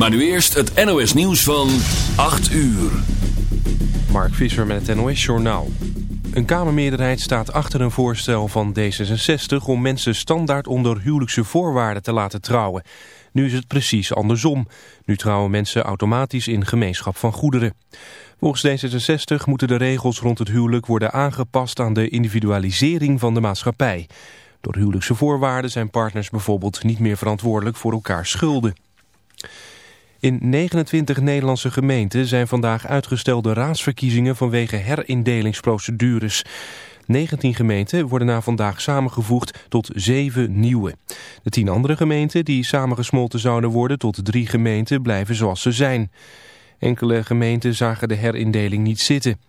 Maar nu eerst het NOS nieuws van 8 uur. Mark Visser met het NOS Journaal. Een Kamermeerderheid staat achter een voorstel van D66 om mensen standaard onder huwelijkse voorwaarden te laten trouwen. Nu is het precies andersom. Nu trouwen mensen automatisch in gemeenschap van goederen. Volgens D66 moeten de regels rond het huwelijk worden aangepast aan de individualisering van de maatschappij. Door huwelijkse voorwaarden zijn partners bijvoorbeeld niet meer verantwoordelijk voor elkaar schulden. In 29 Nederlandse gemeenten zijn vandaag uitgestelde raadsverkiezingen vanwege herindelingsprocedures. 19 gemeenten worden na vandaag samengevoegd tot 7 nieuwe. De 10 andere gemeenten die samengesmolten zouden worden tot drie gemeenten blijven zoals ze zijn. Enkele gemeenten zagen de herindeling niet zitten.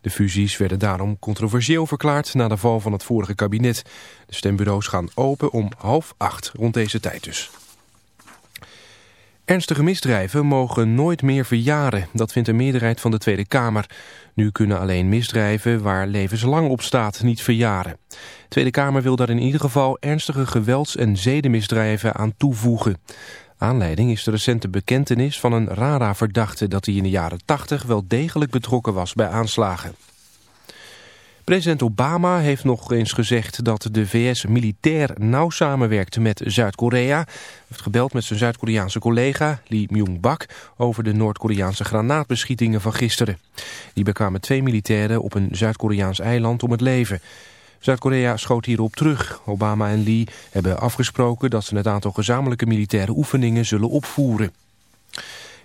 De fusies werden daarom controversieel verklaard na de val van het vorige kabinet. De stembureaus gaan open om half acht, rond deze tijd dus. Ernstige misdrijven mogen nooit meer verjaren. Dat vindt een meerderheid van de Tweede Kamer. Nu kunnen alleen misdrijven waar levenslang op staat niet verjaren. De Tweede Kamer wil daar in ieder geval ernstige gewelds- en zedenmisdrijven aan toevoegen. Aanleiding is de recente bekentenis van een RARA-verdachte... dat hij in de jaren 80 wel degelijk betrokken was bij aanslagen. President Obama heeft nog eens gezegd dat de VS militair nauw samenwerkt met Zuid-Korea. Hij heeft gebeld met zijn Zuid-Koreaanse collega Lee Myung-bak over de Noord-Koreaanse granaatbeschietingen van gisteren. Die bekwamen twee militairen op een Zuid-Koreaans eiland om het leven. Zuid-Korea schoot hierop terug. Obama en Lee hebben afgesproken dat ze het aantal gezamenlijke militaire oefeningen zullen opvoeren.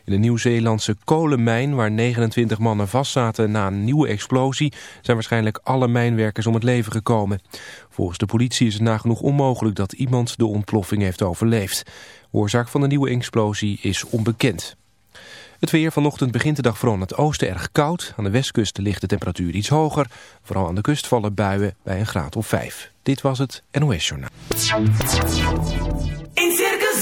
In de Nieuw-Zeelandse kolenmijn, waar 29 mannen vastzaten na een nieuwe explosie, zijn waarschijnlijk alle mijnwerkers om het leven gekomen. Volgens de politie is het nagenoeg onmogelijk dat iemand de ontploffing heeft overleefd. oorzaak van de nieuwe explosie is onbekend. Het weer vanochtend begint de dag vooral aan het oosten erg koud. Aan de westkust ligt de temperatuur iets hoger. Vooral aan de kust vallen buien bij een graad of 5. Dit was het NOS Journaal. In Circus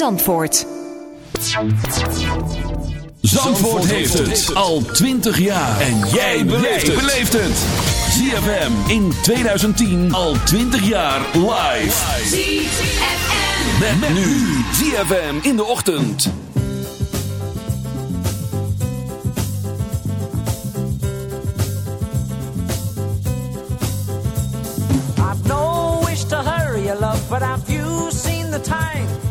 Zandvoort. Zandvoort heeft het al 20 jaar. En jij beleeft het. ZFM in 2010 al 20 jaar live. ZFM. Met, met nu ZFM in de ochtend. I've no wish to hurry you, love, but have you seen the time?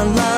around love.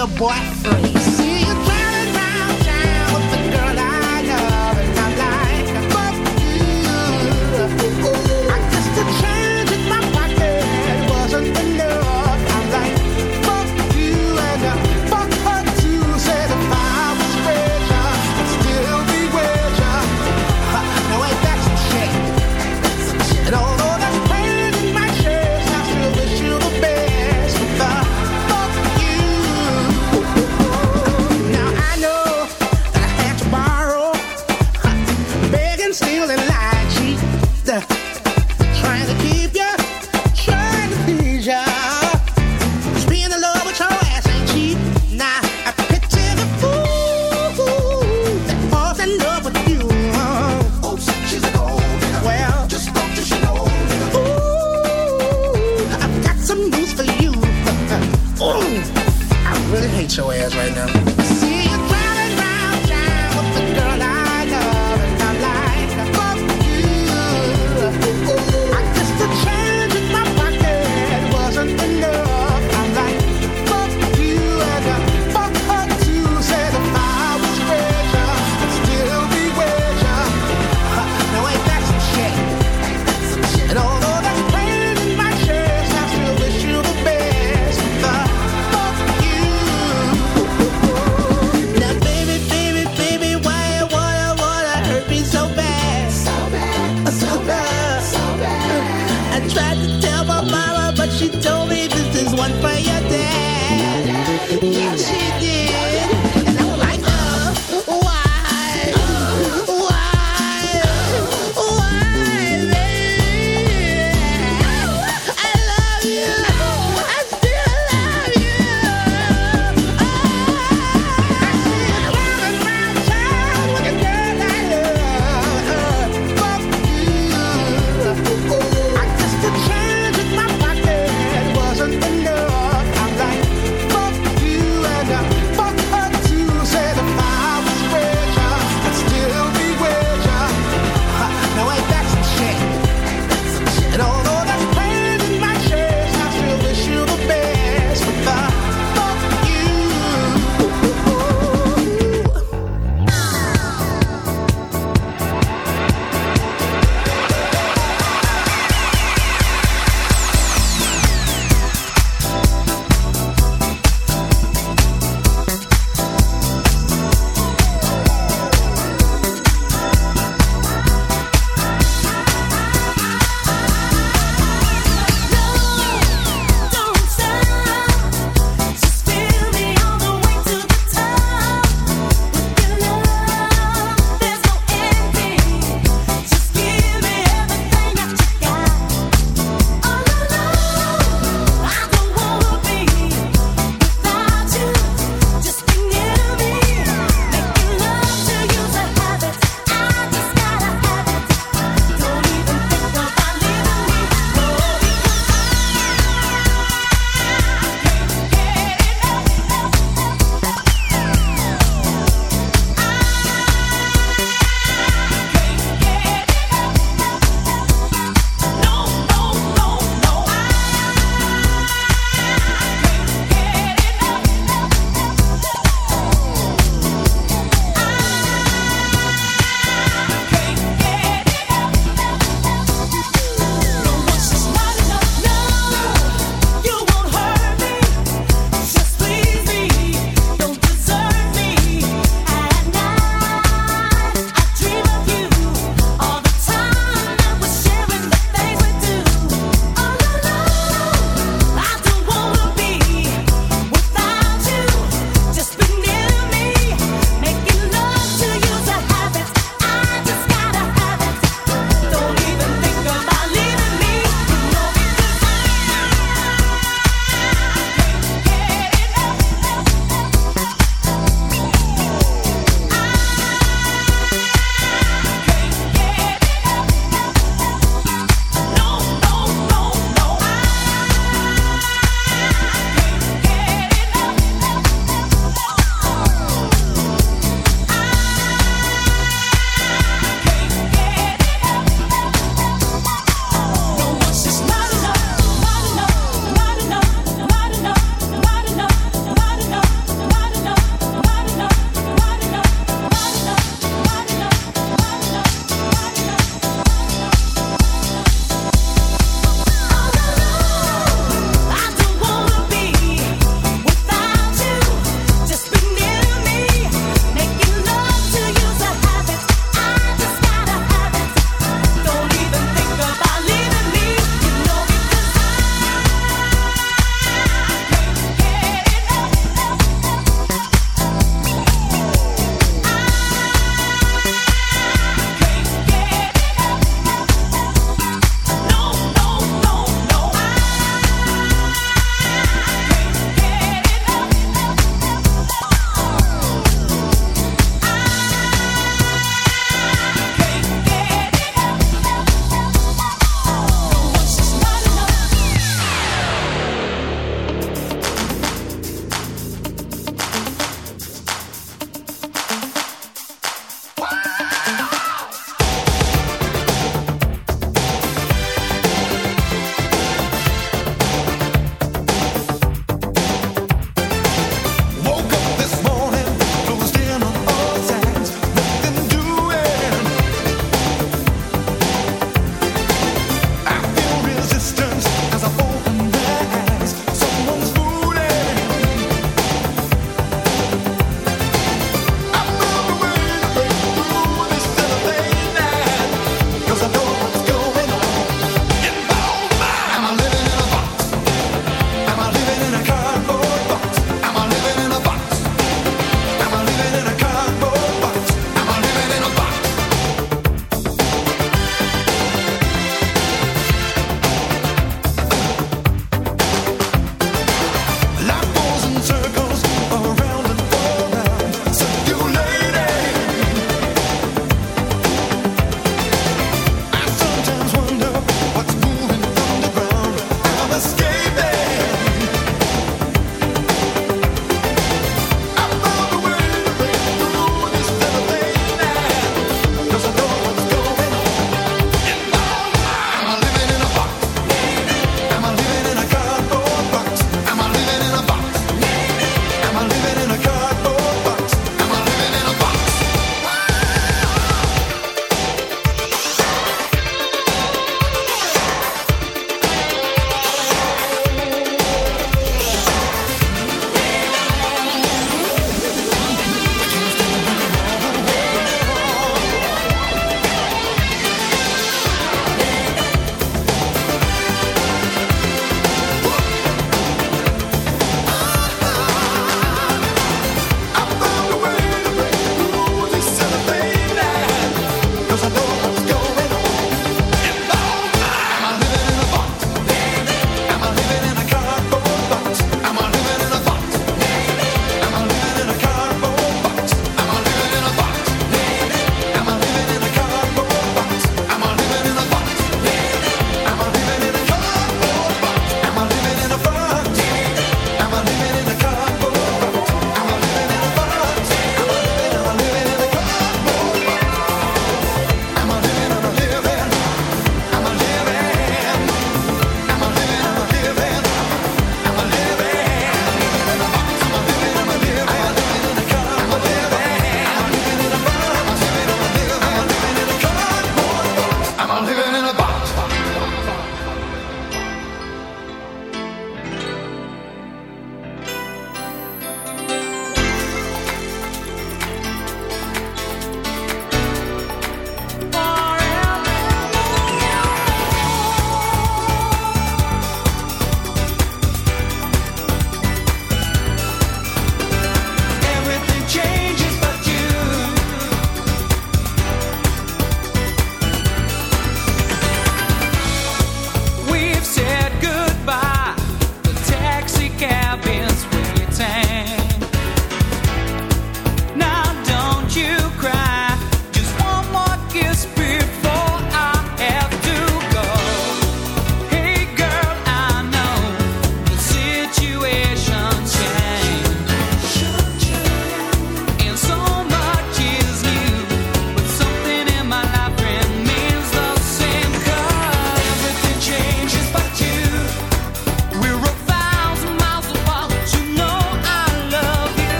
the black freeze.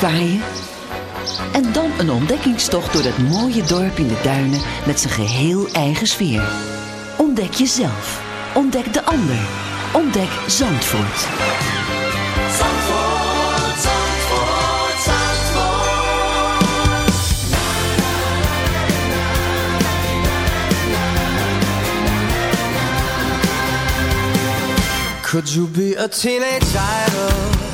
waaien. En dan een ontdekkingstocht door dat mooie dorp in de duinen met zijn geheel eigen sfeer. Ontdek jezelf. Ontdek de ander. Ontdek Zandvoort. Zandvoort, Zandvoort, Zandvoort. Could you be a teenage idol?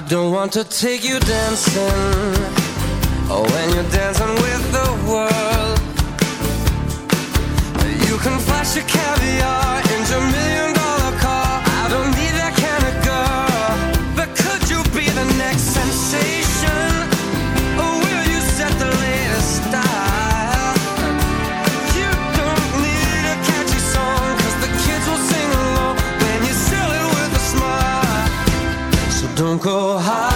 I don't want to take you dancing oh, when you're dancing with the world. You can flash your caviar in your million dollar car. I don't need that kind of girl, but could you be the next sensation? go high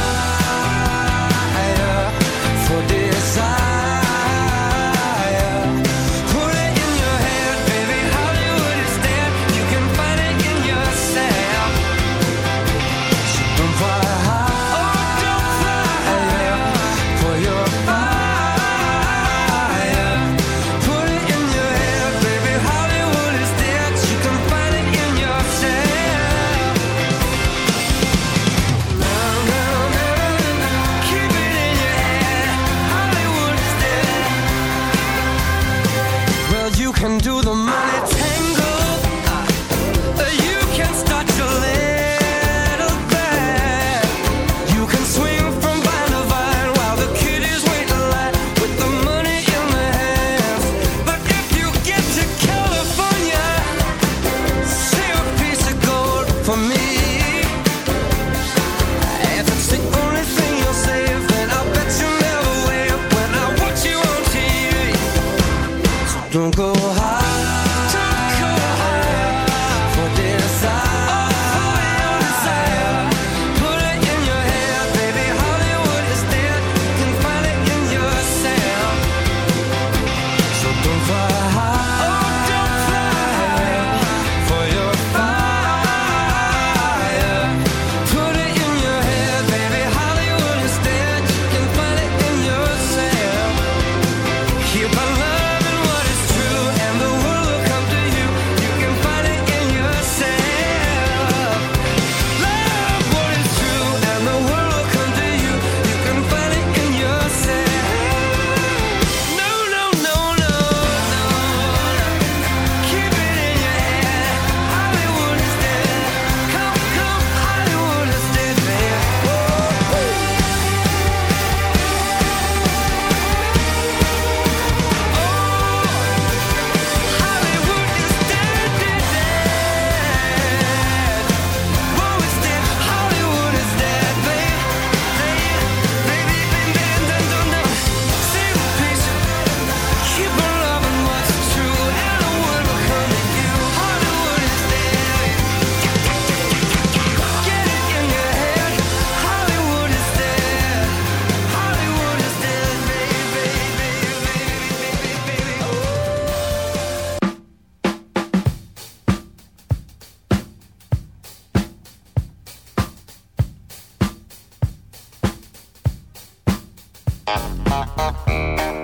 Mm-hmm.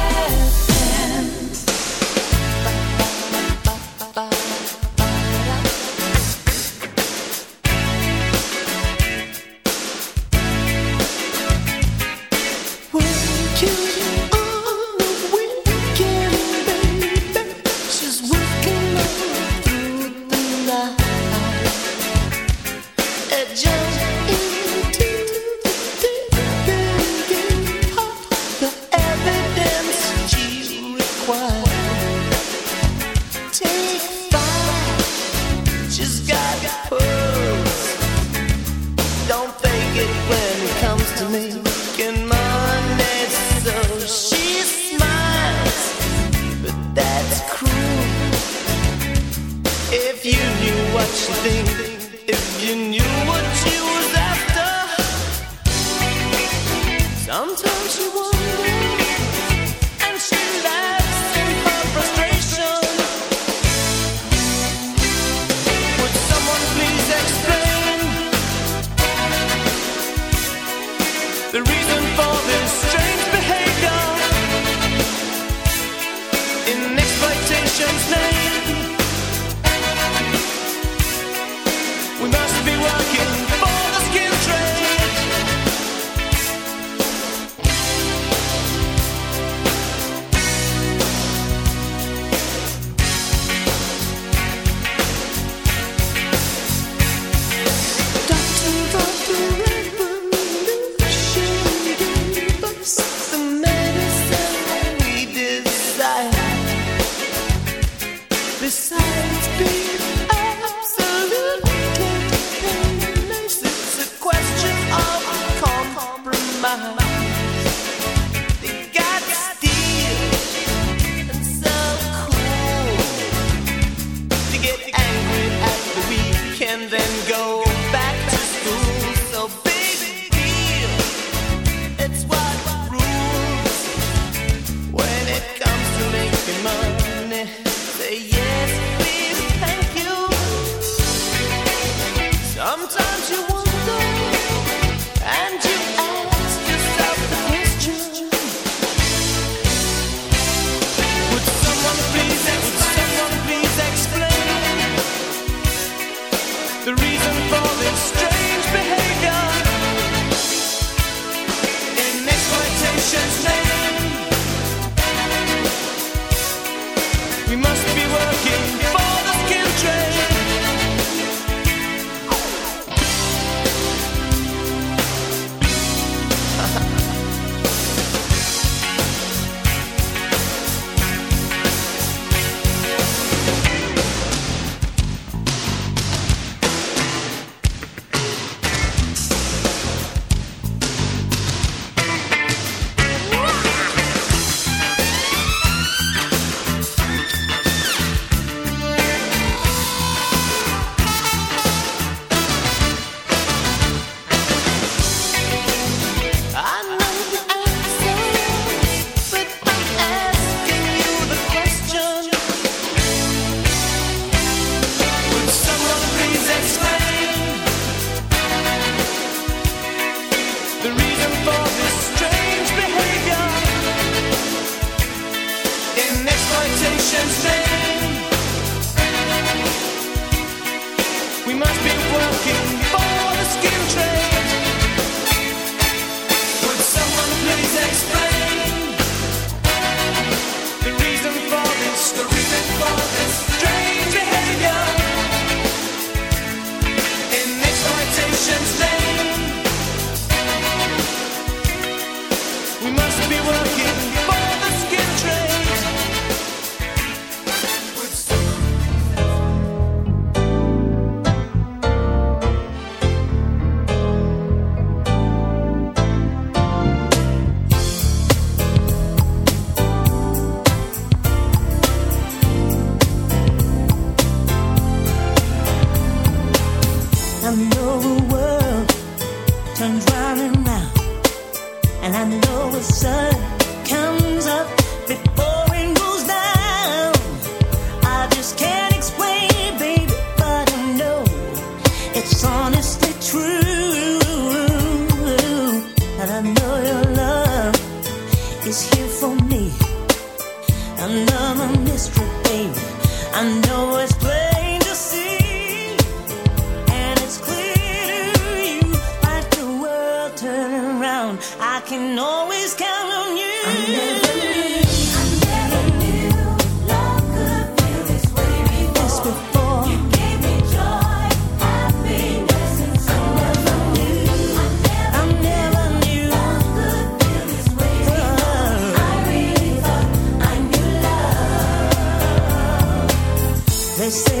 say